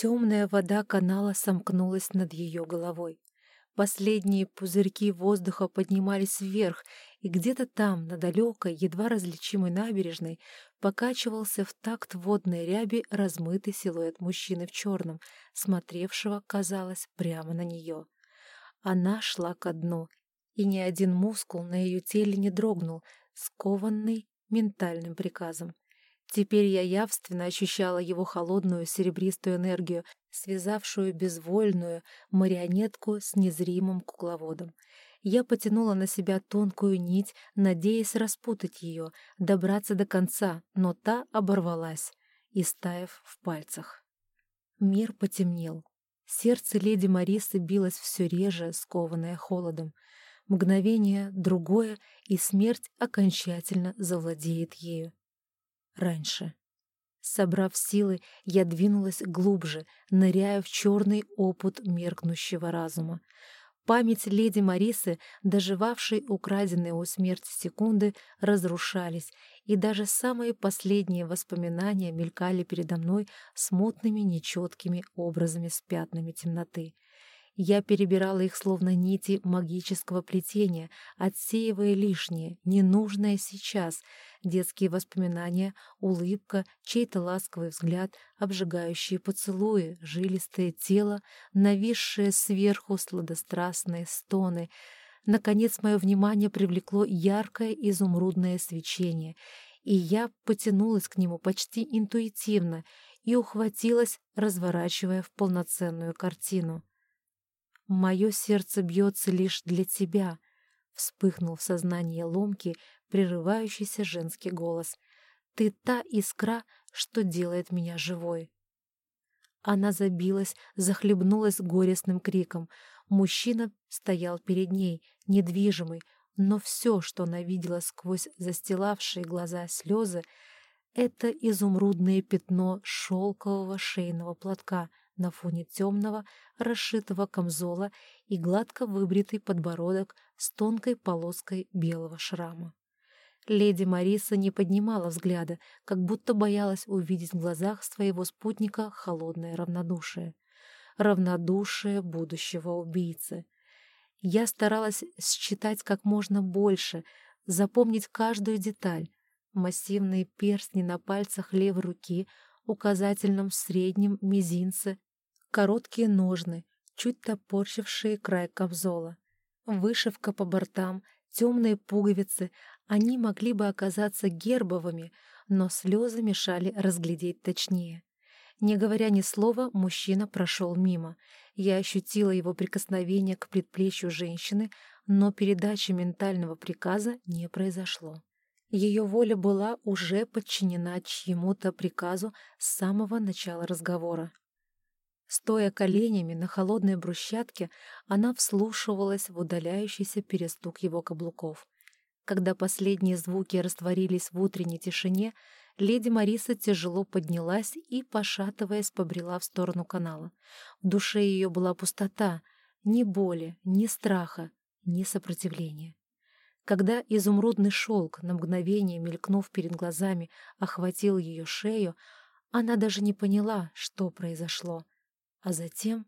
Темная вода канала сомкнулась над ее головой. Последние пузырьки воздуха поднимались вверх, и где-то там, на далекой, едва различимой набережной, покачивался в такт водной ряби размытый силуэт мужчины в черном, смотревшего, казалось, прямо на нее. Она шла ко дну, и ни один мускул на ее теле не дрогнул, скованный ментальным приказом. Теперь я явственно ощущала его холодную серебристую энергию, связавшую безвольную марионетку с незримым кукловодом. Я потянула на себя тонкую нить, надеясь распутать ее, добраться до конца, но та оборвалась, истаяв в пальцах. Мир потемнел. Сердце леди Марисы билось все реже, скованное холодом. Мгновение, другое, и смерть окончательно завладеет ею раньше. Собрав силы, я двинулась глубже, ныряя в черный опут меркнущего разума. Память леди Марисы, доживавшей украденные у смерти секунды, разрушались, и даже самые последние воспоминания мелькали передо мной смутными, нечеткими образами с пятнами темноты. Я перебирала их словно нити магического плетения, отсеивая лишнее, ненужное сейчас, детские воспоминания, улыбка, чей-то ласковый взгляд, обжигающие поцелуи, жилистое тело, нависшие сверху сладострастные стоны. Наконец мое внимание привлекло яркое изумрудное свечение, и я потянулась к нему почти интуитивно и ухватилась, разворачивая в полноценную картину. «Мое сердце бьется лишь для тебя», — вспыхнул в сознании ломки прерывающийся женский голос. «Ты та искра, что делает меня живой». Она забилась, захлебнулась горестным криком. Мужчина стоял перед ней, недвижимый, но все, что она видела сквозь застилавшие глаза слезы, это изумрудное пятно шелкового шейного платка — на фоне темного, расшитого камзола и гладко выбритый подбородок с тонкой полоской белого шрама. Леди Мариса не поднимала взгляда, как будто боялась увидеть в глазах своего спутника холодное равнодушие. Равнодушие будущего убийцы. Я старалась считать как можно больше, запомнить каждую деталь. Массивные перстни на пальцах левой руки, указательном, среднем, мизинце короткие ножны, чуть топорщившие край камзола. Вышивка по бортам, темные пуговицы, они могли бы оказаться гербовыми, но слезы мешали разглядеть точнее. Не говоря ни слова, мужчина прошел мимо. Я ощутила его прикосновение к предплечью женщины, но передачи ментального приказа не произошло. Ее воля была уже подчинена чьему-то приказу с самого начала разговора. Стоя коленями на холодной брусчатке, она вслушивалась в удаляющийся перестук его каблуков. Когда последние звуки растворились в утренней тишине, леди Мариса тяжело поднялась и, пошатываясь, побрела в сторону канала. В душе ее была пустота, ни боли, ни страха, ни сопротивления. Когда изумрудный шелк, на мгновение мелькнув перед глазами, охватил ее шею, она даже не поняла, что произошло — а затем